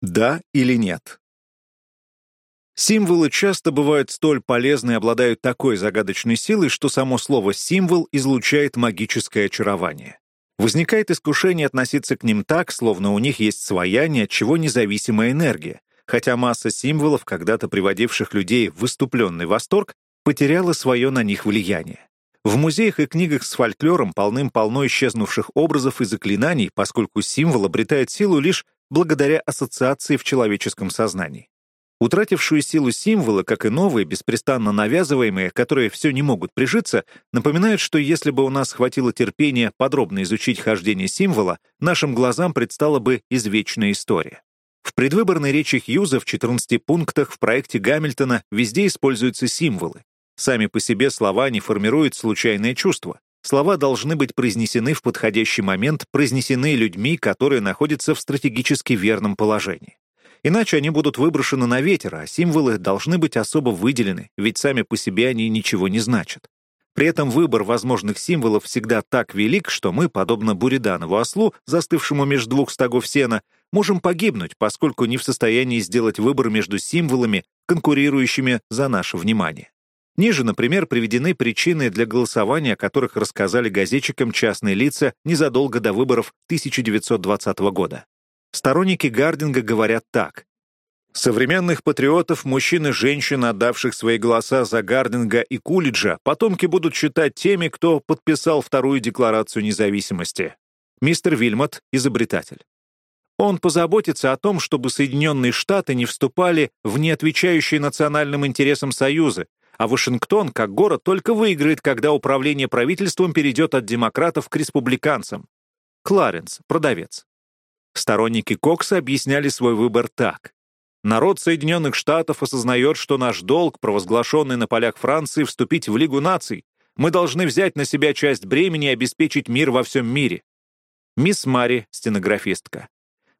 Да или нет? Символы часто бывают столь полезны и обладают такой загадочной силой, что само слово «символ» излучает магическое очарование. Возникает искушение относиться к ним так, словно у них есть своя, ни от чего независимая энергия, хотя масса символов, когда-то приводивших людей в выступленный восторг, потеряла свое на них влияние. В музеях и книгах с фольклором полным-полно исчезнувших образов и заклинаний, поскольку символ обретает силу лишь благодаря ассоциации в человеческом сознании. Утратившую силу символа, как и новые, беспрестанно навязываемые, которые все не могут прижиться, напоминают, что если бы у нас хватило терпения подробно изучить хождение символа, нашим глазам предстала бы извечная история. В предвыборной речи Хьюза в 14 пунктах в проекте Гамильтона везде используются символы. Сами по себе слова не формируют случайное чувство. Слова должны быть произнесены в подходящий момент, произнесены людьми, которые находятся в стратегически верном положении. Иначе они будут выброшены на ветер, а символы должны быть особо выделены, ведь сами по себе они ничего не значат. При этом выбор возможных символов всегда так велик, что мы, подобно Буриданову ослу, застывшему между двух стогов сена, можем погибнуть, поскольку не в состоянии сделать выбор между символами, конкурирующими за наше внимание. Ниже, например, приведены причины для голосования, о которых рассказали газетчикам частные лица незадолго до выборов 1920 года. Сторонники Гардинга говорят так. Современных патриотов, мужчин и женщин, отдавших свои голоса за Гардинга и Кулиджа, потомки будут считать теми, кто подписал Вторую Декларацию независимости. Мистер Вильмот — изобретатель. Он позаботится о том, чтобы Соединенные Штаты не вступали в неотвечающие национальным интересам Союзы, а Вашингтон, как город, только выиграет, когда управление правительством перейдет от демократов к республиканцам. Кларенс, продавец. Сторонники Кокса объясняли свой выбор так. Народ Соединенных Штатов осознает, что наш долг, провозглашенный на полях Франции, вступить в Лигу наций. Мы должны взять на себя часть бремени и обеспечить мир во всем мире. Мисс Мари, стенографистка.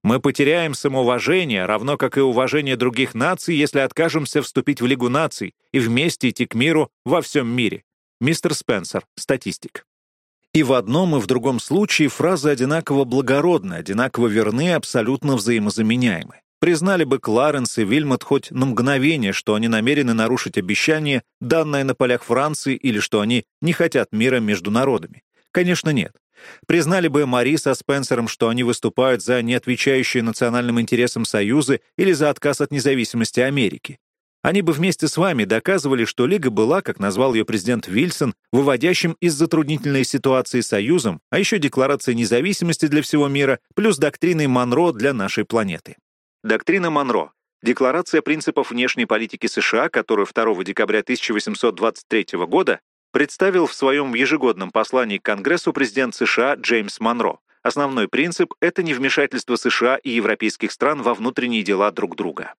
Мы потеряем самоуважение, равно как и уважение других наций, если откажемся вступить в Лигу наций и вместе идти к миру во всем мире. Мистер Спенсер, статистик. И в одном и в другом случае фразы одинаково благородны, одинаково верны и абсолютно взаимозаменяемы. Признали бы Кларенс и Вильмот хоть на мгновение, что они намерены нарушить обещание, данное на полях Франции, или что они не хотят мира между народами? Конечно, нет. Признали бы Мари со Спенсером, что они выступают за неотвечающие национальным интересам Союзы или за отказ от независимости Америки. Они бы вместе с вами доказывали, что Лига была, как назвал ее президент Вильсон, выводящим из затруднительной ситуации союзом, а еще Декларацией независимости для всего мира, плюс доктриной Монро для нашей планеты. Доктрина Монро — Декларация принципов внешней политики США, которую 2 декабря 1823 года представил в своем ежегодном послании к Конгрессу президент США Джеймс Монро. Основной принцип — это невмешательство США и европейских стран во внутренние дела друг друга.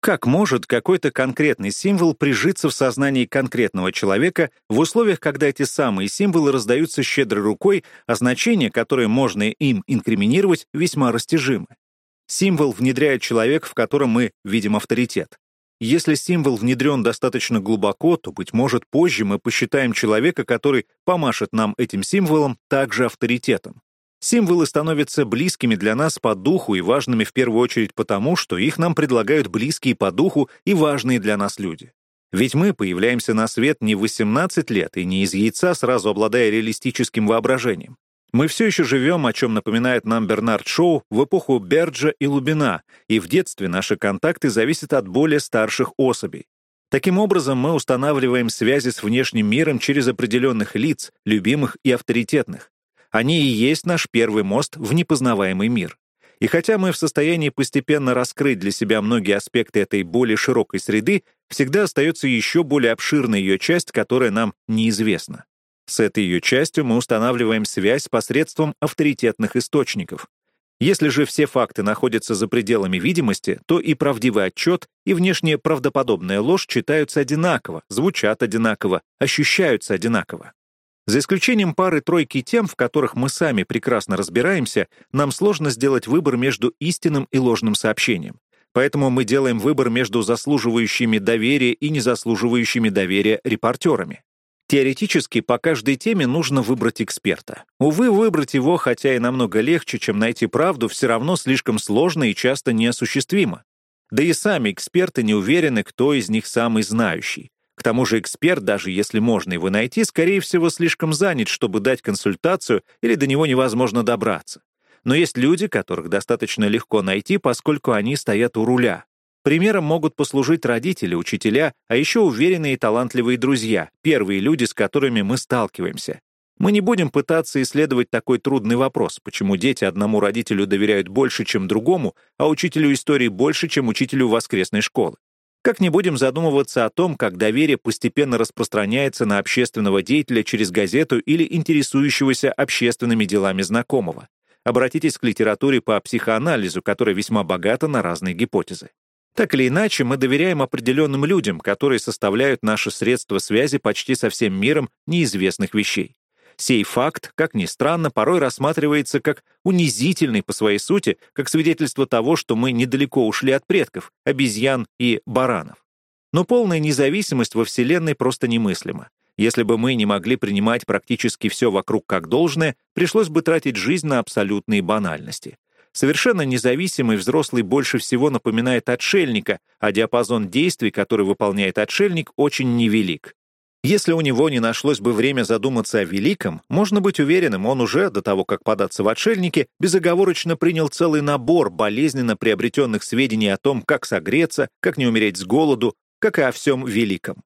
Как может какой-то конкретный символ прижиться в сознании конкретного человека в условиях, когда эти самые символы раздаются щедрой рукой, а значения, которые можно им инкриминировать, весьма растяжимы? Символ внедряет человек, в котором мы видим авторитет. Если символ внедрен достаточно глубоко, то, быть может, позже мы посчитаем человека, который помашет нам этим символом, также авторитетом. Символы становятся близкими для нас по духу и важными в первую очередь потому, что их нам предлагают близкие по духу и важные для нас люди. Ведь мы появляемся на свет не в 18 лет и не из яйца, сразу обладая реалистическим воображением. Мы все еще живем, о чем напоминает нам Бернард Шоу, в эпоху Берджа и Лубина, и в детстве наши контакты зависят от более старших особей. Таким образом, мы устанавливаем связи с внешним миром через определенных лиц, любимых и авторитетных. Они и есть наш первый мост в непознаваемый мир. И хотя мы в состоянии постепенно раскрыть для себя многие аспекты этой более широкой среды, всегда остается еще более обширная ее часть, которая нам неизвестна. С этой ее частью мы устанавливаем связь посредством авторитетных источников. Если же все факты находятся за пределами видимости, то и правдивый отчет, и внешне правдоподобная ложь читаются одинаково, звучат одинаково, ощущаются одинаково. За исключением пары-тройки тем, в которых мы сами прекрасно разбираемся, нам сложно сделать выбор между истинным и ложным сообщением. Поэтому мы делаем выбор между заслуживающими доверия и незаслуживающими доверия репортерами. Теоретически по каждой теме нужно выбрать эксперта. Увы, выбрать его, хотя и намного легче, чем найти правду, все равно слишком сложно и часто неосуществимо. Да и сами эксперты не уверены, кто из них самый знающий. К тому же эксперт, даже если можно его найти, скорее всего, слишком занят, чтобы дать консультацию, или до него невозможно добраться. Но есть люди, которых достаточно легко найти, поскольку они стоят у руля. Примером могут послужить родители, учителя, а еще уверенные и талантливые друзья, первые люди, с которыми мы сталкиваемся. Мы не будем пытаться исследовать такой трудный вопрос, почему дети одному родителю доверяют больше, чем другому, а учителю истории больше, чем учителю воскресной школы. Как не будем задумываться о том, как доверие постепенно распространяется на общественного деятеля через газету или интересующегося общественными делами знакомого. Обратитесь к литературе по психоанализу, которая весьма богата на разные гипотезы. Так или иначе, мы доверяем определенным людям, которые составляют наши средства связи почти со всем миром неизвестных вещей. Сей факт, как ни странно, порой рассматривается как унизительный по своей сути, как свидетельство того, что мы недалеко ушли от предков, обезьян и баранов. Но полная независимость во Вселенной просто немыслима. Если бы мы не могли принимать практически все вокруг как должное, пришлось бы тратить жизнь на абсолютные банальности. Совершенно независимый взрослый больше всего напоминает отшельника, а диапазон действий, который выполняет отшельник, очень невелик. Если у него не нашлось бы время задуматься о великом, можно быть уверенным, он уже, до того, как податься в отшельники, безоговорочно принял целый набор болезненно приобретенных сведений о том, как согреться, как не умереть с голоду, как и о всем великом.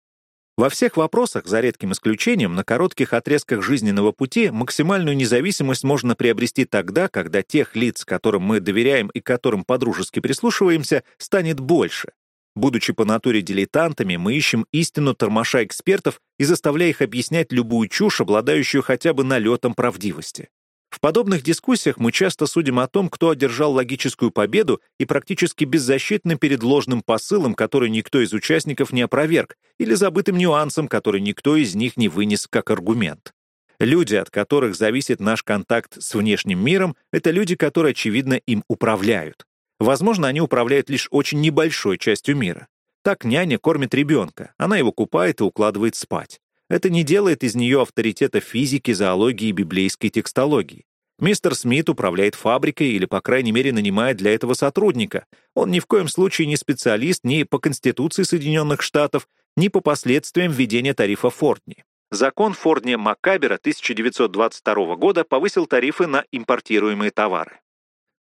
Во всех вопросах, за редким исключением, на коротких отрезках жизненного пути максимальную независимость можно приобрести тогда, когда тех лиц, которым мы доверяем и которым подружески прислушиваемся, станет больше. Будучи по натуре дилетантами, мы ищем истину тормоша экспертов и заставляя их объяснять любую чушь, обладающую хотя бы налетом правдивости. В подобных дискуссиях мы часто судим о том, кто одержал логическую победу и практически беззащитны перед ложным посылом, который никто из участников не опроверг, или забытым нюансом, который никто из них не вынес как аргумент. Люди, от которых зависит наш контакт с внешним миром, это люди, которые, очевидно, им управляют. Возможно, они управляют лишь очень небольшой частью мира. Так няня кормит ребенка, она его купает и укладывает спать. Это не делает из нее авторитета физики, зоологии и библейской текстологии. Мистер Смит управляет фабрикой или, по крайней мере, нанимает для этого сотрудника. Он ни в коем случае не специалист ни по Конституции Соединенных Штатов, ни по последствиям введения тарифа Фордни. Закон Фордни-Маккабера 1922 года повысил тарифы на импортируемые товары.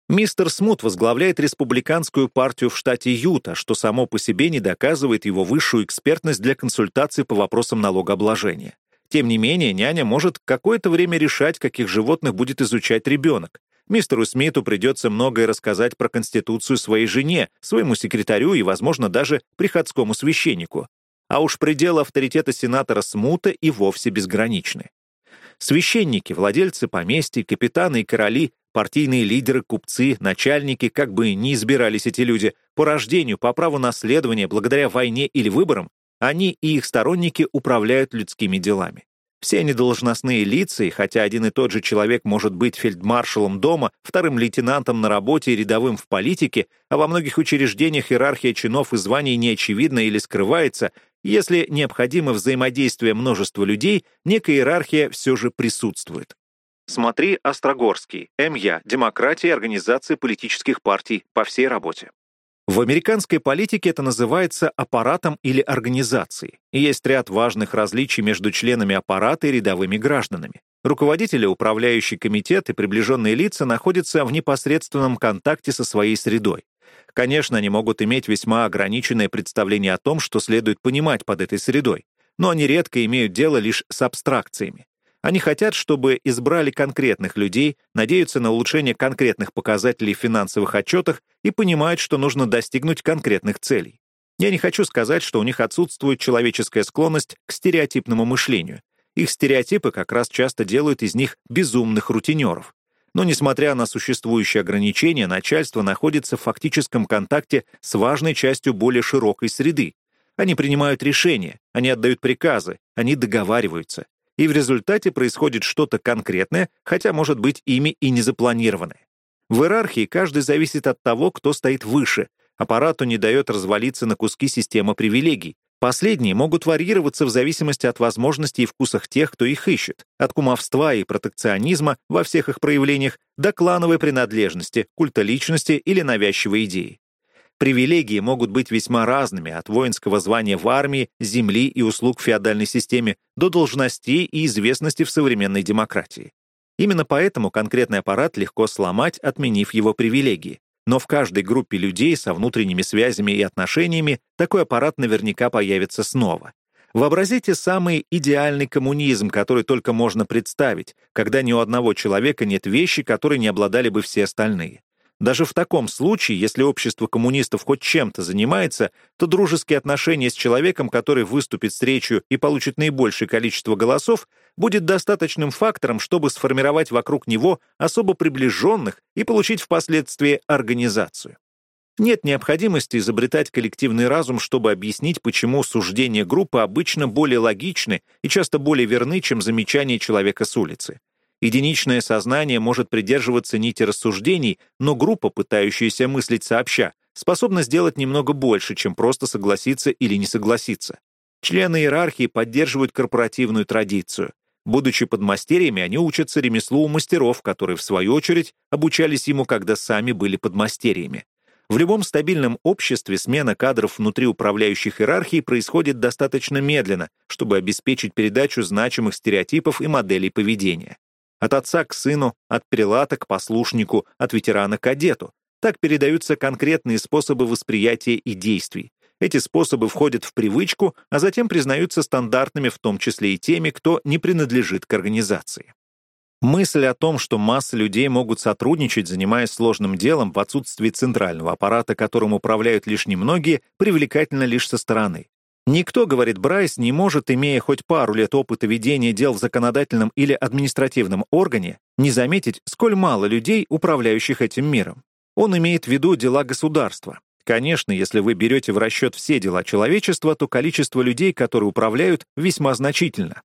Мистер Смут возглавляет республиканскую партию в штате Юта, что само по себе не доказывает его высшую экспертность для консультаций по вопросам налогообложения. Тем не менее, няня может какое-то время решать, каких животных будет изучать ребенок. Мистеру Смиту придется многое рассказать про Конституцию своей жене, своему секретарю и, возможно, даже приходскому священнику. А уж пределы авторитета сенатора Смута и вовсе безграничны. Священники, владельцы поместий, капитаны и короли Партийные лидеры, купцы, начальники, как бы ни избирались эти люди, по рождению, по праву наследования, благодаря войне или выборам, они и их сторонники управляют людскими делами. Все они должностные лица, и хотя один и тот же человек может быть фельдмаршалом дома, вторым лейтенантом на работе и рядовым в политике, а во многих учреждениях иерархия чинов и званий не очевидна или скрывается, если необходимо взаимодействие множества людей, некая иерархия все же присутствует. Смотри Острогорский, МЯ, Демократия и организация политических партий по всей работе. В американской политике это называется аппаратом или организацией, и есть ряд важных различий между членами аппарата и рядовыми гражданами. Руководители, управляющий комитет и приближенные лица находятся в непосредственном контакте со своей средой. Конечно, они могут иметь весьма ограниченное представление о том, что следует понимать под этой средой, но они редко имеют дело лишь с абстракциями. Они хотят, чтобы избрали конкретных людей, надеются на улучшение конкретных показателей в финансовых отчетах и понимают, что нужно достигнуть конкретных целей. Я не хочу сказать, что у них отсутствует человеческая склонность к стереотипному мышлению. Их стереотипы как раз часто делают из них безумных рутинеров. Но, несмотря на существующие ограничения, начальство находится в фактическом контакте с важной частью более широкой среды. Они принимают решения, они отдают приказы, они договариваются и в результате происходит что-то конкретное, хотя, может быть, ими и не запланированное. В иерархии каждый зависит от того, кто стоит выше. Аппарату не дает развалиться на куски система привилегий. Последние могут варьироваться в зависимости от возможностей и вкусах тех, кто их ищет, от кумовства и протекционизма во всех их проявлениях до клановой принадлежности, культа личности или навязчивой идеи. Привилегии могут быть весьма разными, от воинского звания в армии, земли и услуг в феодальной системе до должностей и известности в современной демократии. Именно поэтому конкретный аппарат легко сломать, отменив его привилегии. Но в каждой группе людей со внутренними связями и отношениями такой аппарат наверняка появится снова. Вообразите самый идеальный коммунизм, который только можно представить, когда ни у одного человека нет вещи, которые не обладали бы все остальные. Даже в таком случае, если общество коммунистов хоть чем-то занимается, то дружеские отношения с человеком, который выступит с речью и получит наибольшее количество голосов, будет достаточным фактором, чтобы сформировать вокруг него особо приближенных и получить впоследствии организацию. Нет необходимости изобретать коллективный разум, чтобы объяснить, почему суждения группы обычно более логичны и часто более верны, чем замечания человека с улицы. Единичное сознание может придерживаться нити рассуждений, но группа, пытающаяся мыслить сообща, способна сделать немного больше, чем просто согласиться или не согласиться. Члены иерархии поддерживают корпоративную традицию. Будучи подмастерьями, они учатся ремеслу у мастеров, которые, в свою очередь, обучались ему, когда сами были подмастерьями. В любом стабильном обществе смена кадров внутри управляющих иерархий происходит достаточно медленно, чтобы обеспечить передачу значимых стереотипов и моделей поведения. От отца к сыну, от прилата к послушнику, от ветерана к кадету. Так передаются конкретные способы восприятия и действий. Эти способы входят в привычку, а затем признаются стандартными в том числе и теми, кто не принадлежит к организации. Мысль о том, что масса людей могут сотрудничать, занимаясь сложным делом в отсутствии центрального аппарата, которым управляют лишь немногие, привлекательна лишь со стороны. Никто, говорит Брайс, не может, имея хоть пару лет опыта ведения дел в законодательном или административном органе, не заметить, сколь мало людей, управляющих этим миром. Он имеет в виду дела государства. Конечно, если вы берете в расчет все дела человечества, то количество людей, которые управляют, весьма значительно.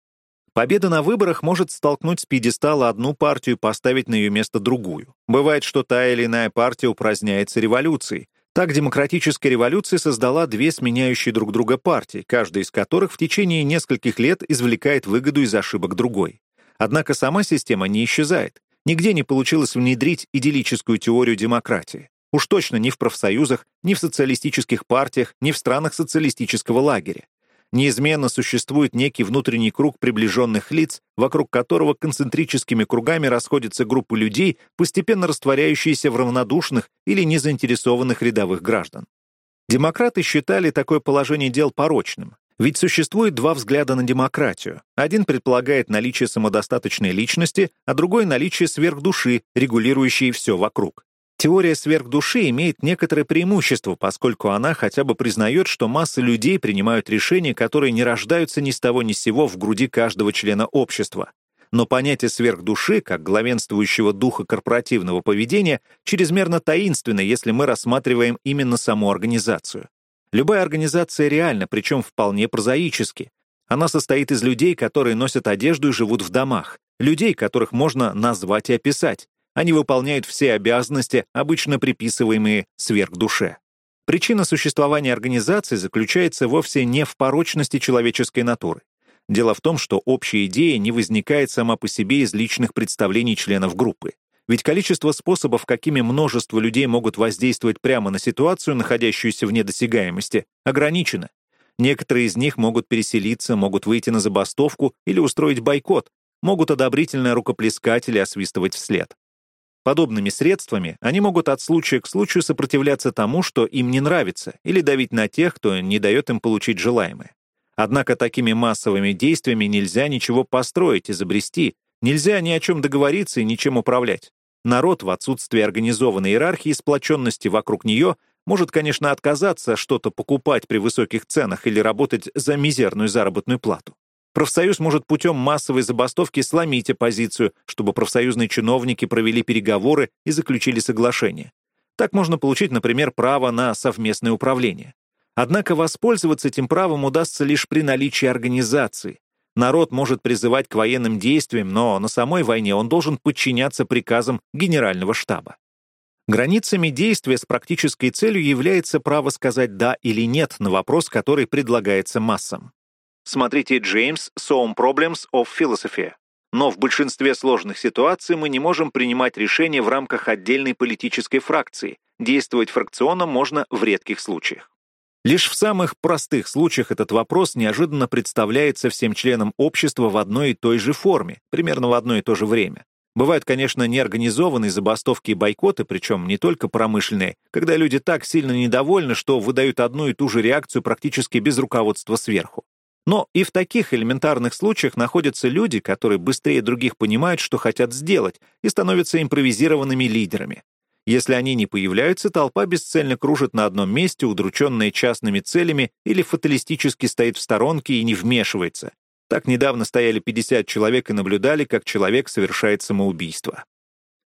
Победа на выборах может столкнуть с пьедестала одну партию и поставить на ее место другую. Бывает, что та или иная партия упраздняется революцией, так демократическая революция создала две сменяющие друг друга партии, каждая из которых в течение нескольких лет извлекает выгоду из ошибок другой. Однако сама система не исчезает. Нигде не получилось внедрить идиллическую теорию демократии. Уж точно ни в профсоюзах, ни в социалистических партиях, ни в странах социалистического лагеря неизменно существует некий внутренний круг приближенных лиц, вокруг которого концентрическими кругами расходятся группы людей, постепенно растворяющиеся в равнодушных или незаинтересованных рядовых граждан. Демократы считали такое положение дел порочным, ведь существует два взгляда на демократию. Один предполагает наличие самодостаточной личности, а другой — наличие сверхдуши, регулирующей все вокруг. Теория сверхдуши имеет некоторое преимущество, поскольку она хотя бы признает, что масса людей принимают решения, которые не рождаются ни с того ни с сего в груди каждого члена общества. Но понятие сверхдуши, как главенствующего духа корпоративного поведения, чрезмерно таинственно, если мы рассматриваем именно саму организацию. Любая организация реальна, причем вполне прозаически. Она состоит из людей, которые носят одежду и живут в домах, людей, которых можно назвать и описать, они выполняют все обязанности, обычно приписываемые сверхдуше. Причина существования организации заключается вовсе не в порочности человеческой натуры. Дело в том, что общая идея не возникает сама по себе из личных представлений членов группы. Ведь количество способов, какими множество людей могут воздействовать прямо на ситуацию, находящуюся вне досягаемости, ограничено. Некоторые из них могут переселиться, могут выйти на забастовку или устроить бойкот, могут одобрительно рукоплескать или освистывать вслед. Подобными средствами они могут от случая к случаю сопротивляться тому, что им не нравится, или давить на тех, кто не дает им получить желаемое. Однако такими массовыми действиями нельзя ничего построить, изобрести, нельзя ни о чем договориться и ничем управлять. Народ в отсутствии организованной иерархии и сплоченности вокруг нее может, конечно, отказаться что-то покупать при высоких ценах или работать за мизерную заработную плату. Профсоюз может путем массовой забастовки сломить оппозицию, чтобы профсоюзные чиновники провели переговоры и заключили соглашение. Так можно получить, например, право на совместное управление. Однако воспользоваться этим правом удастся лишь при наличии организации. Народ может призывать к военным действиям, но на самой войне он должен подчиняться приказам генерального штаба. Границами действия с практической целью является право сказать «да» или «нет» на вопрос, который предлагается массам. Смотрите Джеймс «Some Problems of Philosophy». Но в большинстве сложных ситуаций мы не можем принимать решения в рамках отдельной политической фракции. Действовать фракционно можно в редких случаях. Лишь в самых простых случаях этот вопрос неожиданно представляется всем членам общества в одной и той же форме, примерно в одно и то же время. Бывают, конечно, неорганизованные забастовки и бойкоты, причем не только промышленные, когда люди так сильно недовольны, что выдают одну и ту же реакцию практически без руководства сверху. Но и в таких элементарных случаях находятся люди, которые быстрее других понимают, что хотят сделать, и становятся импровизированными лидерами. Если они не появляются, толпа бесцельно кружит на одном месте, удрученная частными целями, или фаталистически стоит в сторонке и не вмешивается. Так недавно стояли 50 человек и наблюдали, как человек совершает самоубийство.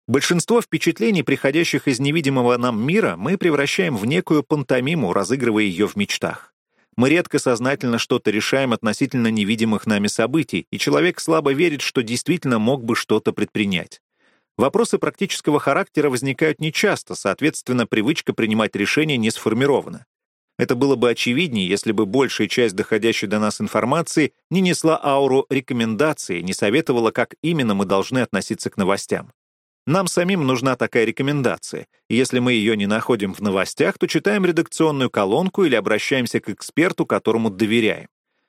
Большинство впечатлений, приходящих из невидимого нам мира, мы превращаем в некую пантомиму, разыгрывая ее в мечтах. Мы редко сознательно что-то решаем относительно невидимых нами событий, и человек слабо верит, что действительно мог бы что-то предпринять. Вопросы практического характера возникают нечасто, соответственно, привычка принимать решения не сформирована. Это было бы очевиднее, если бы большая часть доходящей до нас информации не несла ауру рекомендации, не советовала, как именно мы должны относиться к новостям. Нам самим нужна такая рекомендация, если мы ее не находим в новостях, то читаем редакционную колонку или обращаемся к эксперту, которому доверяем.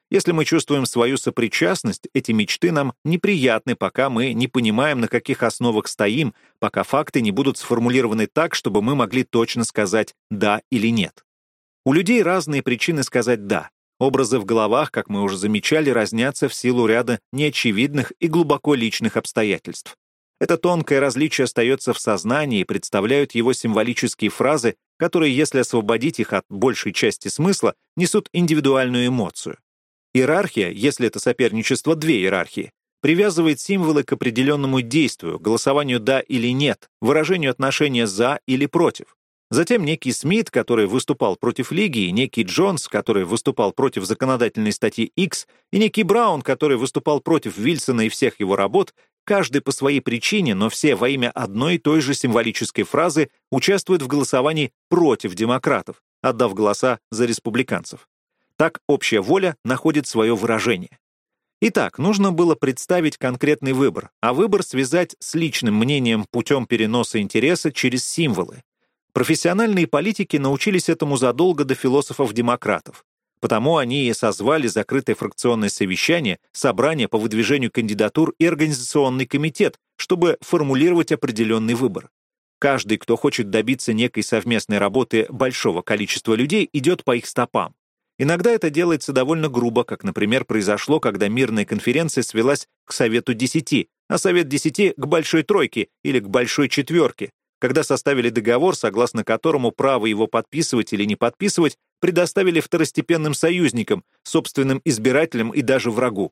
Если мы чувствуем свою сопричастность, эти мечты нам неприятны, пока мы не понимаем, на каких основах стоим, пока факты не будут сформулированы так, чтобы мы могли точно сказать «да» или «нет». У людей разные причины сказать «да». Образы в головах, как мы уже замечали, разнятся в силу ряда неочевидных и глубоко личных обстоятельств. Это тонкое различие остается в сознании и представляют его символические фразы, которые, если освободить их от большей части смысла, несут индивидуальную эмоцию. Иерархия, если это соперничество две иерархии, привязывает символы к определенному действию, голосованию «да» или «нет», выражению отношения «за» или «против». Затем некий Смит, который выступал против Лиги, и некий Джонс, который выступал против законодательной статьи X, и некий Браун, который выступал против Вильсона и всех его работ, каждый по своей причине, но все во имя одной и той же символической фразы участвуют в голосовании против демократов, отдав голоса за республиканцев. Так общая воля находит свое выражение. Итак, нужно было представить конкретный выбор, а выбор связать с личным мнением путем переноса интереса через символы. Профессиональные политики научились этому задолго до философов-демократов. Потому они и созвали закрытое фракционное совещание, собрание по выдвижению кандидатур и организационный комитет, чтобы формулировать определенный выбор. Каждый, кто хочет добиться некой совместной работы большого количества людей, идет по их стопам. Иногда это делается довольно грубо, как, например, произошло, когда мирная конференция свелась к Совету Десяти, а Совет Десяти — к Большой Тройке или к Большой Четверке, когда составили договор, согласно которому право его подписывать или не подписывать предоставили второстепенным союзникам, собственным избирателям и даже врагу.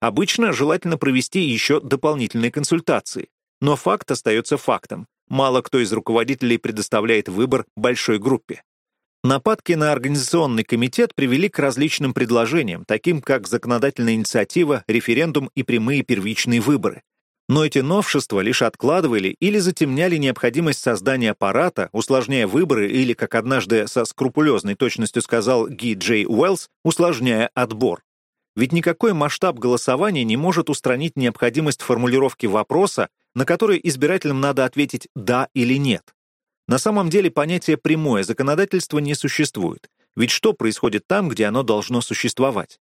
Обычно желательно провести еще дополнительные консультации. Но факт остается фактом. Мало кто из руководителей предоставляет выбор большой группе. Нападки на организационный комитет привели к различным предложениям, таким как законодательная инициатива, референдум и прямые первичные выборы. Но эти новшества лишь откладывали или затемняли необходимость создания аппарата, усложняя выборы или, как однажды со скрупулезной точностью сказал Ги Джей Уэллс, усложняя отбор. Ведь никакой масштаб голосования не может устранить необходимость формулировки вопроса, на который избирателям надо ответить «да» или «нет». На самом деле понятие «прямое законодательство» не существует. Ведь что происходит там, где оно должно существовать?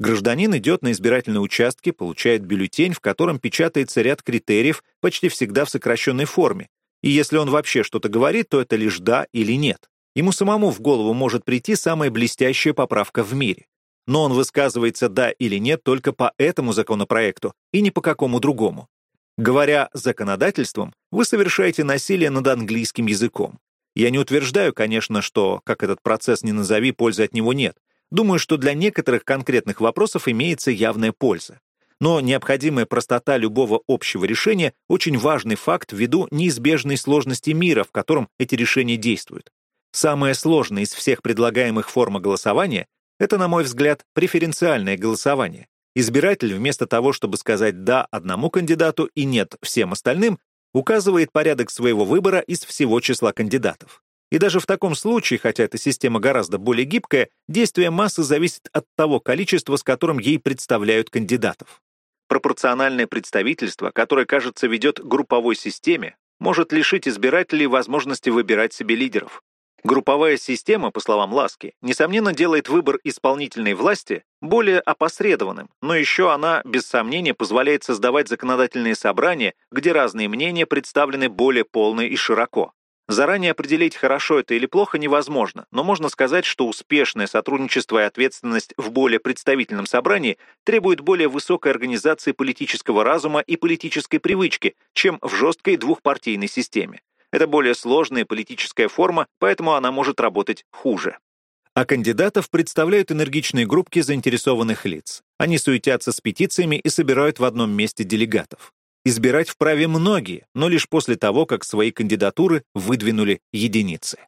Гражданин идет на избирательные участки, получает бюллетень, в котором печатается ряд критериев, почти всегда в сокращенной форме. И если он вообще что-то говорит, то это лишь «да» или «нет». Ему самому в голову может прийти самая блестящая поправка в мире. Но он высказывается «да» или «нет» только по этому законопроекту и не по какому другому. Говоря законодательством, вы совершаете насилие над английским языком. Я не утверждаю, конечно, что, как этот процесс не назови, пользы от него нет. Думаю, что для некоторых конкретных вопросов имеется явная польза. Но необходимая простота любого общего решения — очень важный факт ввиду неизбежной сложности мира, в котором эти решения действуют. Самое сложное из всех предлагаемых форм голосования — это, на мой взгляд, преференциальное голосование. Избиратель вместо того, чтобы сказать «да» одному кандидату и «нет» всем остальным, указывает порядок своего выбора из всего числа кандидатов. И даже в таком случае, хотя эта система гораздо более гибкая, действие массы зависит от того количества, с которым ей представляют кандидатов. Пропорциональное представительство, которое, кажется, ведет групповой системе, может лишить избирателей возможности выбирать себе лидеров. Групповая система, по словам Ласки, несомненно делает выбор исполнительной власти более опосредованным, но еще она, без сомнения, позволяет создавать законодательные собрания, где разные мнения представлены более полно и широко. Заранее определить, хорошо это или плохо, невозможно, но можно сказать, что успешное сотрудничество и ответственность в более представительном собрании требует более высокой организации политического разума и политической привычки, чем в жесткой двухпартийной системе. Это более сложная политическая форма, поэтому она может работать хуже. А кандидатов представляют энергичные группки заинтересованных лиц. Они суетятся с петициями и собирают в одном месте делегатов. Избирать вправе многие, но лишь после того, как свои кандидатуры выдвинули единицы.